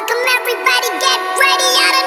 Welcome everybody, get ready!